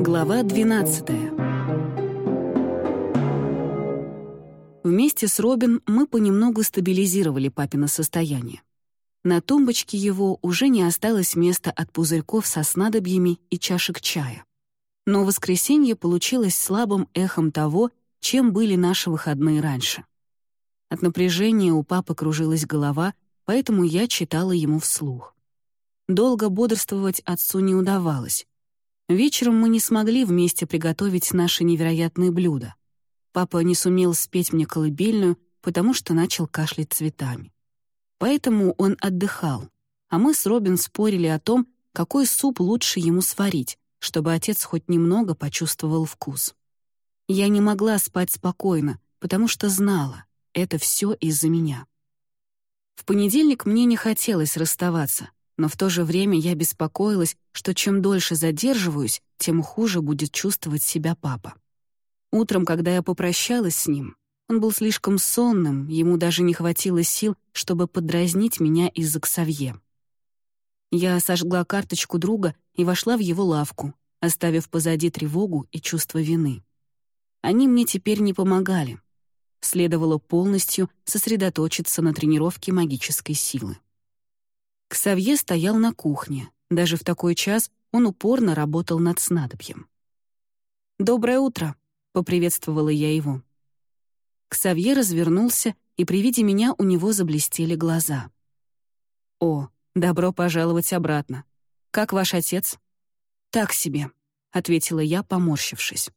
Глава 12 Вместе с Робин мы понемногу стабилизировали папино состояние. На тумбочке его уже не осталось места от пузырьков со снадобьями и чашек чая. Но воскресенье получилось слабым эхом того, чем были наши выходные раньше. От напряжения у папы кружилась голова, поэтому я читала ему вслух. Долго бодрствовать отцу не удавалось. Вечером мы не смогли вместе приготовить наши невероятные блюда. Папа не сумел спеть мне колыбельную, потому что начал кашлять цветами. Поэтому он отдыхал, а мы с Робин спорили о том, какой суп лучше ему сварить, чтобы отец хоть немного почувствовал вкус. Я не могла спать спокойно, потому что знала, это все из-за меня. В понедельник мне не хотелось расставаться, но в то же время я беспокоилась, что чем дольше задерживаюсь, тем хуже будет чувствовать себя папа. Утром, когда я попрощалась с ним, он был слишком сонным, ему даже не хватило сил, чтобы подразнить меня из-за Ксавье. Я сожгла карточку друга и вошла в его лавку, оставив позади тревогу и чувство вины. Они мне теперь не помогали. Следовало полностью сосредоточиться на тренировке магической силы. Ксавье стоял на кухне. Даже в такой час он упорно работал над снадобьем. «Доброе утро», — поприветствовала я его. Ксавье развернулся, и при виде меня у него заблестели глаза. «О, добро пожаловать обратно. Как ваш отец?» «Так себе», — ответила я, поморщившись.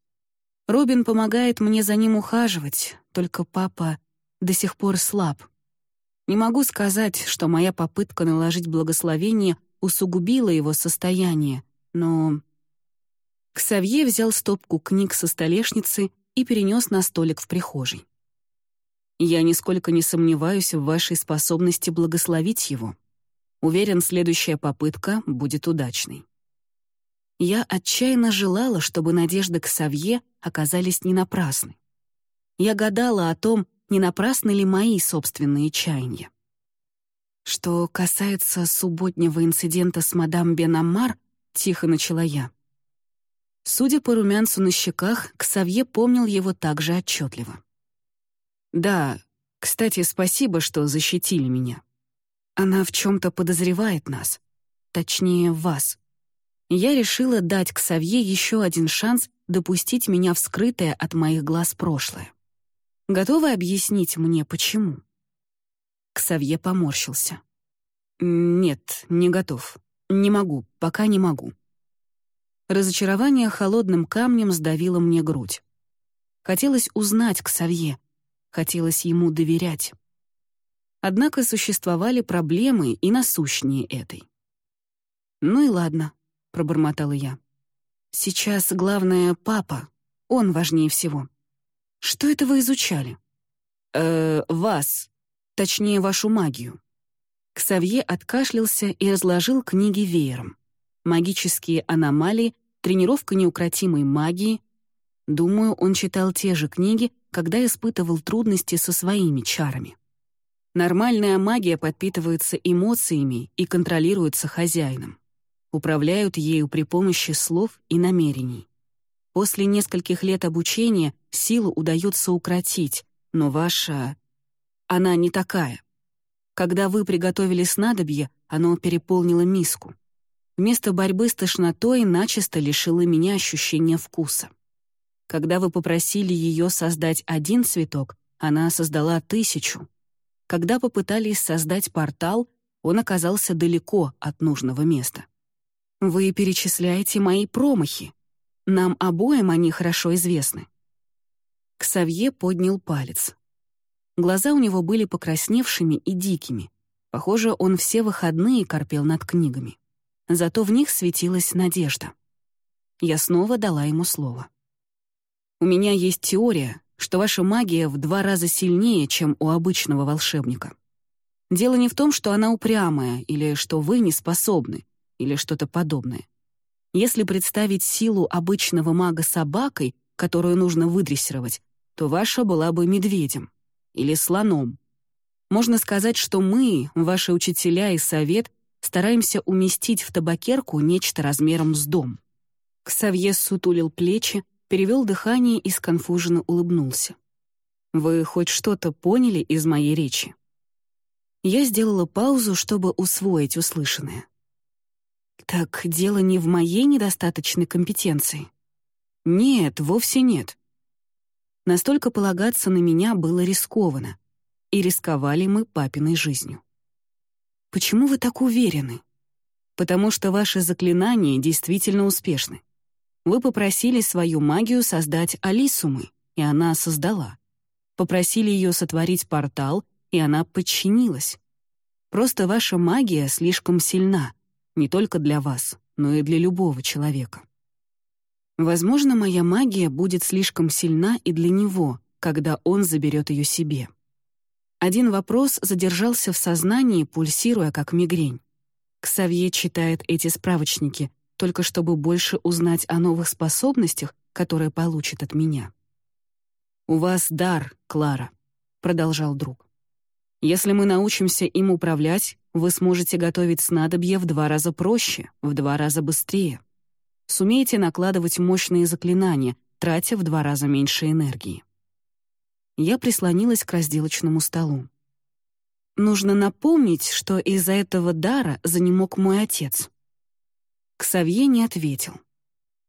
«Робин помогает мне за ним ухаживать, только папа до сих пор слаб. Не могу сказать, что моя попытка наложить благословение усугубила его состояние, но... Ксавье взял стопку книг со столешницы и перенес на столик в прихожей. «Я нисколько не сомневаюсь в вашей способности благословить его. Уверен, следующая попытка будет удачной». Я отчаянно желала, чтобы надежды Ксавье оказались не напрасны. Я гадала о том, не напрасны ли мои собственные чаяния. Что касается субботнего инцидента с мадам Бенамар, тихо начала я. Судя по румянцу на щеках, Ксавье помнил его так же отчетливо. «Да, кстати, спасибо, что защитили меня. Она в чем то подозревает нас. Точнее, вас. Я решила дать Ксавье еще один шанс допустить меня в скрытое от моих глаз прошлое. Готовы объяснить мне, почему?» Ксавье поморщился. «Нет, не готов. Не могу, пока не могу». Разочарование холодным камнем сдавило мне грудь. Хотелось узнать Ксавье, хотелось ему доверять. Однако существовали проблемы и насущнее этой. «Ну и ладно», — пробормотала я. «Сейчас главное — папа. Он важнее всего». Что это вы изучали? Э, вас. Точнее, вашу магию. Ксавье откашлялся и разложил книги веером. Магические аномалии, тренировка неукротимой магии. Думаю, он читал те же книги, когда испытывал трудности со своими чарами. Нормальная магия подпитывается эмоциями и контролируется хозяином. Управляют ею при помощи слов и намерений. После нескольких лет обучения силу удается укротить, но ваша... Она не такая. Когда вы приготовили снадобье, оно переполнило миску. Вместо борьбы с тошнотой начисто лишило меня ощущения вкуса. Когда вы попросили ее создать один цветок, она создала тысячу. Когда попытались создать портал, он оказался далеко от нужного места. Вы перечисляете мои промахи. Нам обоим они хорошо известны». Ксавье поднял палец. Глаза у него были покрасневшими и дикими. Похоже, он все выходные корпел над книгами. Зато в них светилась надежда. Я снова дала ему слово. «У меня есть теория, что ваша магия в два раза сильнее, чем у обычного волшебника. Дело не в том, что она упрямая, или что вы не способны, или что-то подобное. Если представить силу обычного мага собакой, которую нужно выдрессировать, то ваша была бы медведем или слоном. Можно сказать, что мы, ваши учителя и совет, стараемся уместить в табакерку нечто размером с дом. Ксавье сутулил плечи, перевел дыхание и сконфуженно улыбнулся. «Вы хоть что-то поняли из моей речи?» Я сделала паузу, чтобы усвоить услышанное. «Так дело не в моей недостаточной компетенции?» «Нет, вовсе нет. Настолько полагаться на меня было рискованно, и рисковали мы папиной жизнью. «Почему вы так уверены?» «Потому что ваши заклинания действительно успешны. Вы попросили свою магию создать Алисумы, и она создала. Попросили ее сотворить портал, и она подчинилась. Просто ваша магия слишком сильна, не только для вас, но и для любого человека. Возможно, моя магия будет слишком сильна и для него, когда он заберет ее себе. Один вопрос задержался в сознании, пульсируя как мигрень. Ксавье читает эти справочники, только чтобы больше узнать о новых способностях, которые получит от меня. «У вас дар, Клара», — продолжал друг. «Если мы научимся им управлять, вы сможете готовить снадобье в два раза проще, в два раза быстрее. Сумеете накладывать мощные заклинания, тратя в два раза меньше энергии». Я прислонилась к разделочному столу. Нужно напомнить, что из-за этого дара занемог мой отец. Ксавье не ответил.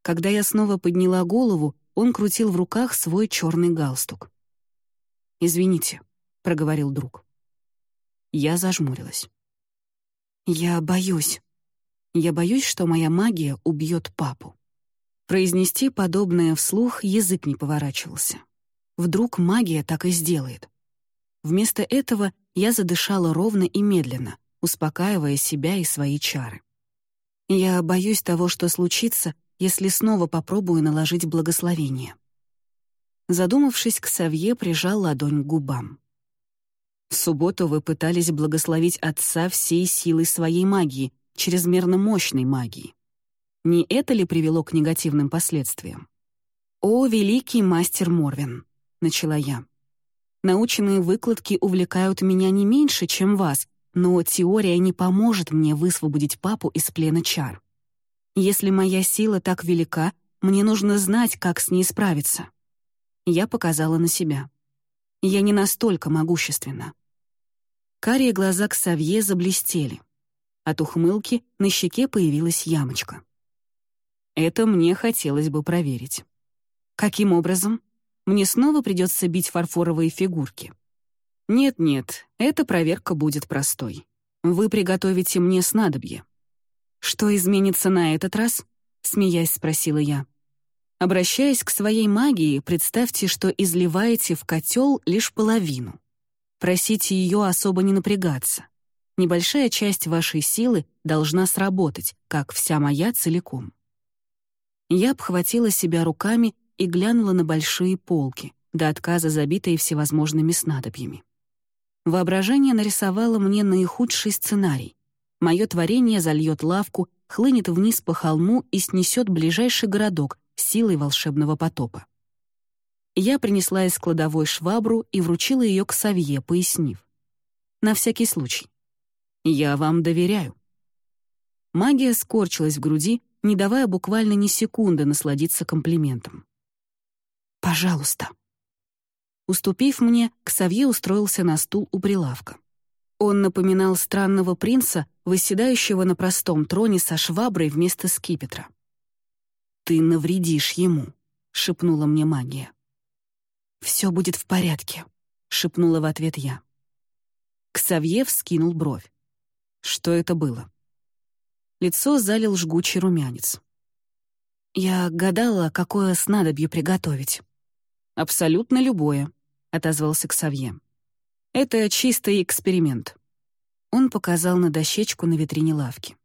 Когда я снова подняла голову, он крутил в руках свой черный галстук. «Извините», — проговорил друг. Я зажмурилась. «Я боюсь. Я боюсь, что моя магия убьет папу». Произнести подобное вслух язык не поворачивался. Вдруг магия так и сделает. Вместо этого я задышала ровно и медленно, успокаивая себя и свои чары. Я боюсь того, что случится, если снова попробую наложить благословение. Задумавшись, Ксавье прижал ладонь к губам. В субботу вы пытались благословить отца всей силой своей магии, чрезмерно мощной магии. Не это ли привело к негативным последствиям? «О, великий мастер Морвин!» — начала я. «Наученные выкладки увлекают меня не меньше, чем вас, но теория не поможет мне высвободить папу из плена чар. Если моя сила так велика, мне нужно знать, как с ней справиться. Я показала на себя. Я не настолько могущественна. Карие глаза Ксавье заблестели. От ухмылки на щеке появилась ямочка. Это мне хотелось бы проверить. Каким образом? Мне снова придется бить фарфоровые фигурки. «Нет-нет, эта проверка будет простой. Вы приготовите мне снадобье». «Что изменится на этот раз?» — смеясь спросила я. Обращаясь к своей магии, представьте, что изливаете в котел лишь половину. Просите ее особо не напрягаться. Небольшая часть вашей силы должна сработать, как вся моя целиком. Я обхватила себя руками и глянула на большие полки, до отказа забитые всевозможными снадобьями. Воображение нарисовало мне наихудший сценарий. Мое творение зальет лавку, хлынет вниз по холму и снесет ближайший городок силой волшебного потопа. Я принесла из кладовой швабру и вручила ее к Савье, пояснив. На всякий случай. Я вам доверяю. Магия скорчилась в груди, не давая буквально ни секунды насладиться комплиментом. «Пожалуйста», Уступив мне, Ксавье устроился на стул у прилавка. Он напоминал странного принца, восседающего на простом троне со шваброй вместо скипетра. «Ты навредишь ему», — шепнула мне магия. «Все будет в порядке», — шепнула в ответ я. Ксавье вскинул бровь. Что это было? Лицо залил жгучий румянец. Я гадала, какое снадобье приготовить. «Абсолютно любое», — отозвался Ксавье. «Это чистый эксперимент». Он показал на дощечку на витрине лавки.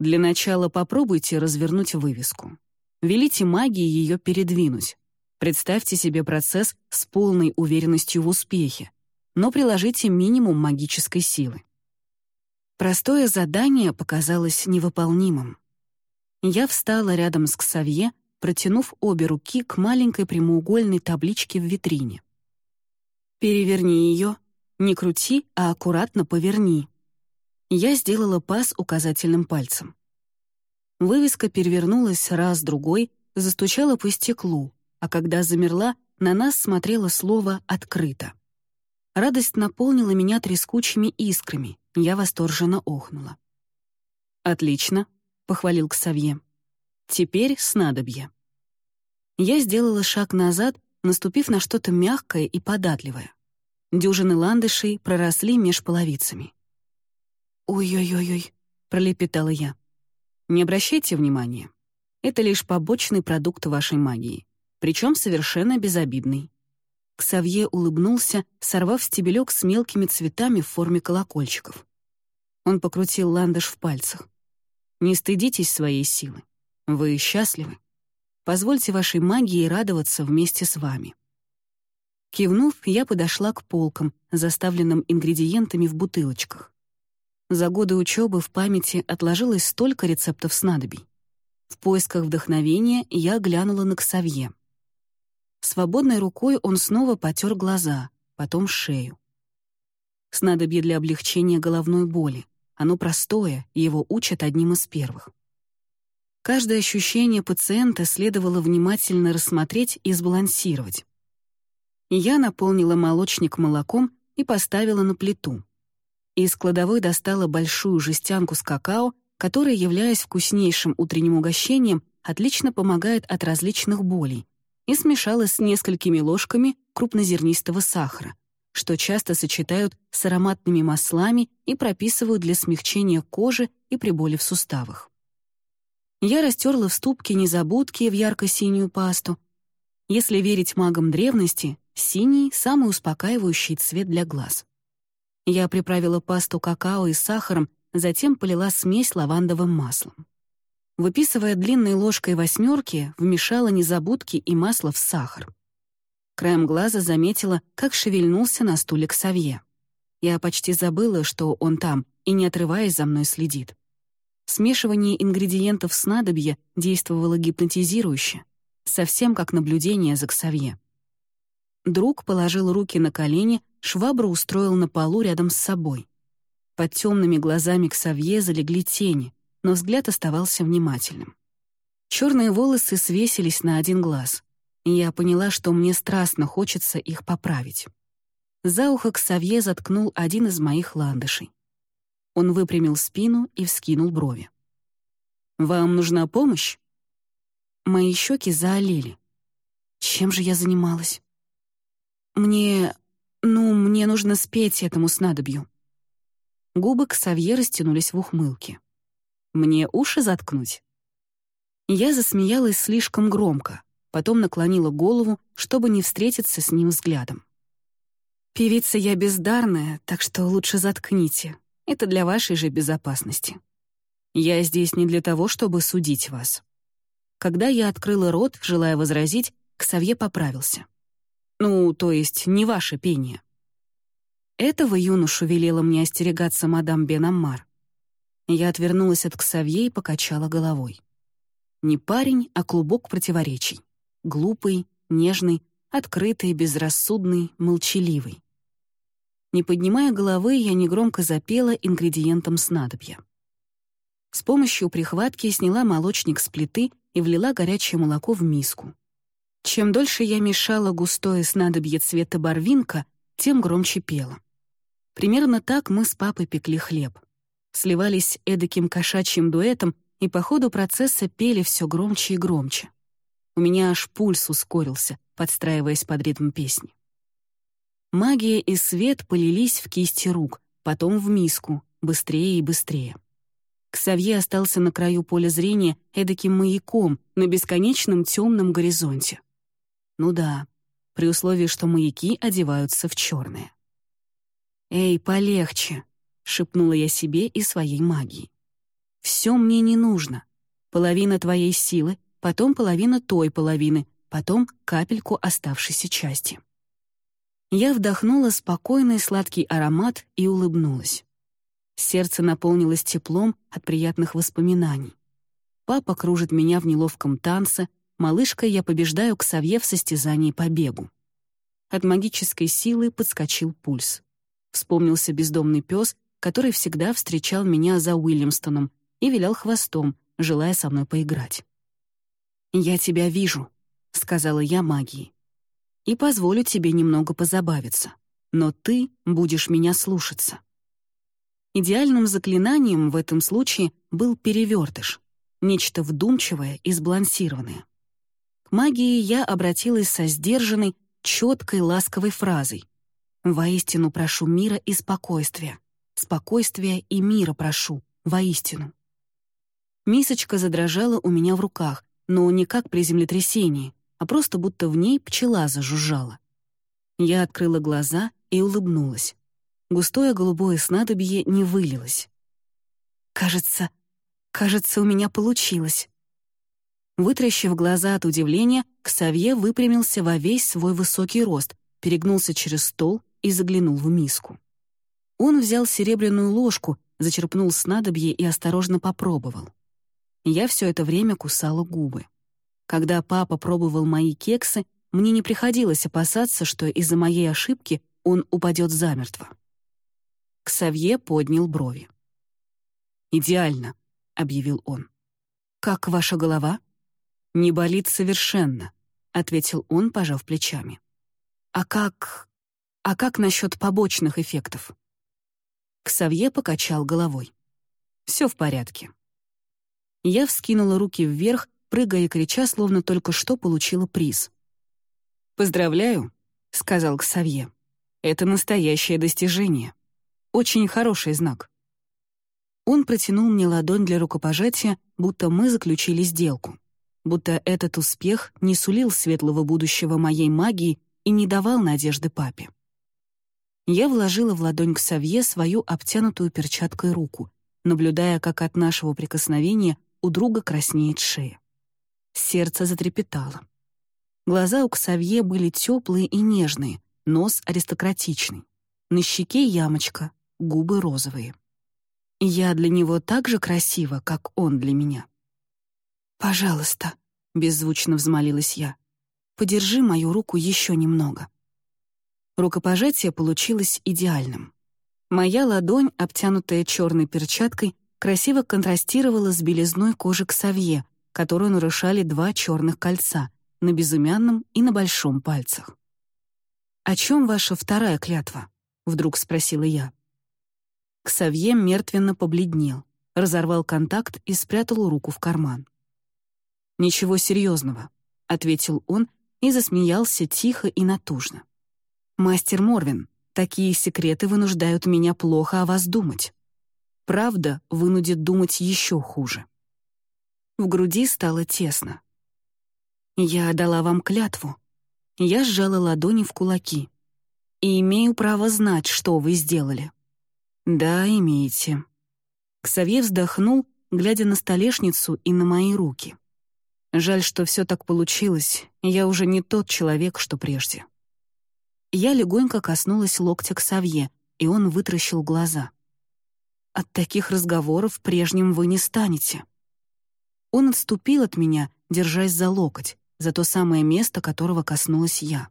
«Для начала попробуйте развернуть вывеску. Велите магии ее передвинуть. Представьте себе процесс с полной уверенностью в успехе, но приложите минимум магической силы. Простое задание показалось невыполнимым. Я встала рядом с Ксавье протянув обе руки к маленькой прямоугольной табличке в витрине. «Переверни ее. Не крути, а аккуратно поверни». Я сделала пас указательным пальцем. Вывеска перевернулась раз-другой, застучала по стеклу, а когда замерла, на нас смотрело слово «открыто». Радость наполнила меня трескучими искрами, я восторженно охнула. «Отлично», — похвалил Ксавье. «Теперь снадобье». Я сделала шаг назад, наступив на что-то мягкое и податливое. Дюжины ландышей проросли меж половицами. «Ой-ой-ой-ой», — пролепетала я. «Не обращайте внимания. Это лишь побочный продукт вашей магии, причем совершенно безобидный». Ксавье улыбнулся, сорвав стебелек с мелкими цветами в форме колокольчиков. Он покрутил ландыш в пальцах. «Не стыдитесь своей силы. Вы счастливы. Позвольте вашей магии радоваться вместе с вами». Кивнув, я подошла к полкам, заставленным ингредиентами в бутылочках. За годы учебы в памяти отложилось столько рецептов снадобий. В поисках вдохновения я глянула на Ксавье. Свободной рукой он снова потер глаза, потом шею. Снадобье для облегчения головной боли. Оно простое, его учат одним из первых. Каждое ощущение пациента следовало внимательно рассмотреть и сбалансировать. Я наполнила молочник молоком и поставила на плиту. Из кладовой достала большую жестянку с какао, которая, являясь вкуснейшим утренним угощением, отлично помогает от различных болей, и смешала с несколькими ложками крупнозернистого сахара, что часто сочетают с ароматными маслами и прописывают для смягчения кожи и при боли в суставах. Я растерла в ступке незабудки в ярко-синюю пасту. Если верить магам древности, синий — самый успокаивающий цвет для глаз. Я приправила пасту какао и сахаром, затем полила смесь лавандовым маслом. Выписывая длинной ложкой восьмерки, вмешала незабудки и масло в сахар. Краем глаза заметила, как шевельнулся на стуле Ксавье. Я почти забыла, что он там, и, не отрываясь, за мной следит. Смешивание ингредиентов снадобья действовало гипнотизирующе, совсем как наблюдение за Ксавье. Друг положил руки на колени, швабру устроил на полу рядом с собой. Под темными глазами Ксавье залегли тени, но взгляд оставался внимательным. Черные волосы свесились на один глаз, и я поняла, что мне страстно хочется их поправить. За ухо Ксавье заткнул один из моих ландышей. Он выпрямил спину и вскинул брови. «Вам нужна помощь?» Мои щеки заолели. Чем же я занималась? «Мне... ну, мне нужно спеть этому снадобью». Губы Ксавье растянулись в ухмылке. «Мне уши заткнуть?» Я засмеялась слишком громко, потом наклонила голову, чтобы не встретиться с ним взглядом. «Певица я бездарная, так что лучше заткните», это для вашей же безопасности. Я здесь не для того, чтобы судить вас». Когда я открыла рот, желая возразить, Ксавье поправился. «Ну, то есть не ваше пение». Этого юношу велела мне остерегаться мадам Бенаммар. Я отвернулась от Ксавье и покачала головой. Не парень, а клубок противоречий. Глупый, нежный, открытый, безрассудный, молчаливый. Не поднимая головы, я негромко запела ингредиентом снадобья. С помощью прихватки сняла молочник с плиты и влила горячее молоко в миску. Чем дольше я мешала густое снадобье цвета барвинка, тем громче пела. Примерно так мы с папой пекли хлеб. Сливались эдаким кошачьим дуэтом и по ходу процесса пели все громче и громче. У меня аж пульс ускорился, подстраиваясь под ритм песни. Магия и свет полились в кисти рук, потом в миску, быстрее и быстрее. Ксавье остался на краю поля зрения эдаким маяком на бесконечном темном горизонте. Ну да, при условии, что маяки одеваются в черное. «Эй, полегче!» — шепнула я себе и своей магии. «Все мне не нужно. Половина твоей силы, потом половина той половины, потом капельку оставшейся части». Я вдохнула спокойный сладкий аромат и улыбнулась. Сердце наполнилось теплом от приятных воспоминаний. Папа кружит меня в неловком танце, малышкой я побеждаю к сове в состязании по бегу. От магической силы подскочил пульс. Вспомнился бездомный пес, который всегда встречал меня за Уильямстоном и вилял хвостом, желая со мной поиграть. «Я тебя вижу», — сказала я магии. «И позволю тебе немного позабавиться, но ты будешь меня слушаться». Идеальным заклинанием в этом случае был перевертыш, нечто вдумчивое и сбалансированное. К магии я обратилась со сдержанной, четкой, ласковой фразой. «Воистину прошу мира и спокойствия. Спокойствия и мира прошу, воистину». Мисочка задрожала у меня в руках, но не как при землетрясении, а просто будто в ней пчела зажужжала. Я открыла глаза и улыбнулась густое голубое снадобье не вылилось. «Кажется, кажется, у меня получилось». Вытрящив глаза от удивления, Ксавье выпрямился во весь свой высокий рост, перегнулся через стол и заглянул в миску. Он взял серебряную ложку, зачерпнул снадобье и осторожно попробовал. Я все это время кусала губы. Когда папа пробовал мои кексы, мне не приходилось опасаться, что из-за моей ошибки он упадет замертво. Ксавье поднял брови. «Идеально», — объявил он. «Как ваша голова?» «Не болит совершенно», — ответил он, пожав плечами. «А как... а как насчет побочных эффектов?» Ксавье покачал головой. «Все в порядке». Я вскинула руки вверх, прыгая и крича, словно только что получила приз. «Поздравляю», — сказал Ксавье. «Это настоящее достижение». Очень хороший знак. Он протянул мне ладонь для рукопожатия, будто мы заключили сделку. Будто этот успех не сулил светлого будущего моей магии и не давал надежды папе. Я вложила в ладонь к Савье свою обтянутую перчаткой руку, наблюдая, как от нашего прикосновения у друга краснеет шея. Сердце затрепетало. Глаза у Ксавье были теплые и нежные, нос аристократичный. На щеке ямочка, губы розовые. Я для него так же красива, как он для меня. «Пожалуйста», — беззвучно взмолилась я, «подержи мою руку еще немного». Рукопожатие получилось идеальным. Моя ладонь, обтянутая черной перчаткой, красиво контрастировала с белизной кожи к совье, которую нарушали два черных кольца на безымянном и на большом пальцах. «О чем ваша вторая клятва?» — вдруг спросила я. Ксавье мертвенно побледнел, разорвал контакт и спрятал руку в карман. «Ничего серьезного», — ответил он и засмеялся тихо и натужно. «Мастер Морвин, такие секреты вынуждают меня плохо о вас думать. Правда вынудит думать еще хуже». В груди стало тесно. «Я дала вам клятву». Я сжала ладони в кулаки. «И имею право знать, что вы сделали». «Да, имеете». Ксавье вздохнул, глядя на столешницу и на мои руки. Жаль, что все так получилось, я уже не тот человек, что прежде. Я легонько коснулась локтя Ксавье, и он вытращил глаза. «От таких разговоров прежним вы не станете». Он отступил от меня, держась за локоть, за то самое место, которого коснулась я.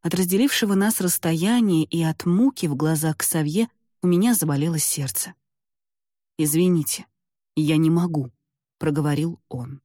От разделившего нас расстояния и от муки в глазах Ксавье у меня заболело сердце. «Извините, я не могу», — проговорил он.